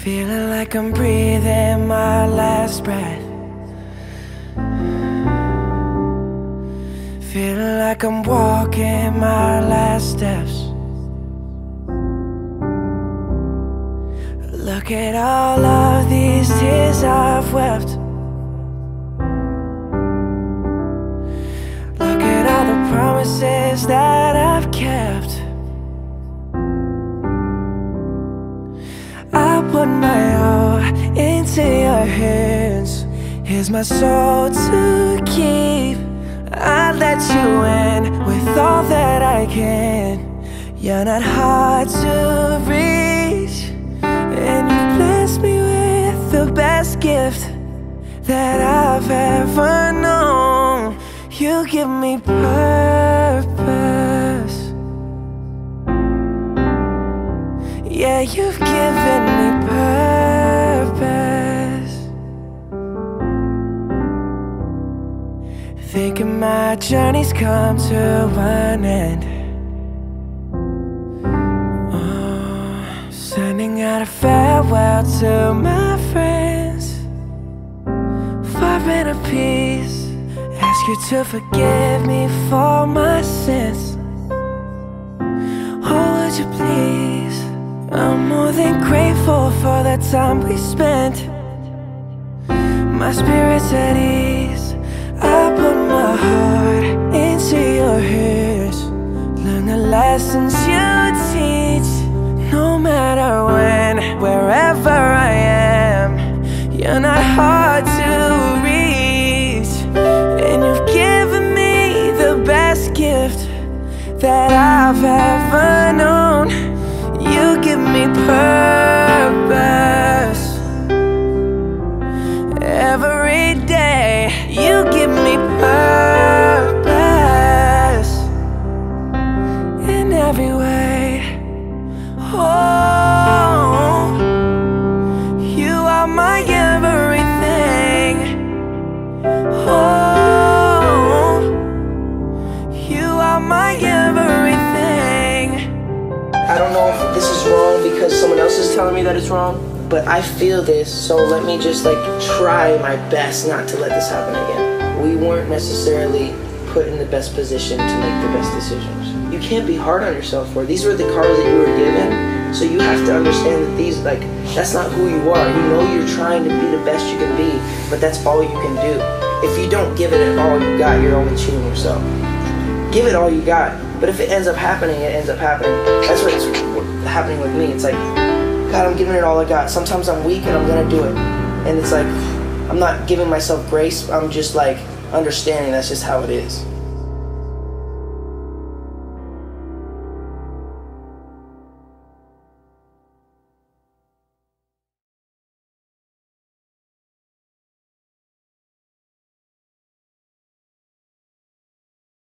Feeling like I'm breathing my last breath. Feeling like I'm walking my last steps. Look at all of these tears I've wept. Look at all the promises that I've kept. I put my all into your hands. Here's my soul to keep. I let you in with all that I can. You're not hard to reach, and you've blessed me with the best gift that I've ever known. You give me purpose. Yeah, you've given journey's come to an end. Oh, sending out a farewell to my friends. Far a peace. Ask you to forgive me for my sins. Oh, would you please? I'm more than grateful for the time we spent. My spirit's at ease. Lessons you teach. No matter when, wherever I am, you're not hard to reach. And you've given me the best gift that I've ever known. You give me purpose every day. You give me are my everything. Oh, you are my everything. I don't know if this is wrong because someone else is telling me that it's wrong, but I feel this, so let me just like try my best not to let this happen again. We weren't necessarily put in the best position to make the best decisions. You can't be hard on yourself for. These were the cards that you were given, so you have to understand that these like that's not who you are. You know you're trying to be the best you can be, but that's all you can do. If you don't give it all you got, you're only cheating yourself give it all you got. But if it ends up happening, it ends up happening. That's what's happening with me. It's like, God, I'm giving it all I got. Sometimes I'm weak and I'm gonna do it. And it's like, I'm not giving myself grace. I'm just like understanding that's just how it is.